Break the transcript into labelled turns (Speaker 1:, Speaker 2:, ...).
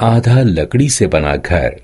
Speaker 1: आधा लकड़ी से बना घर।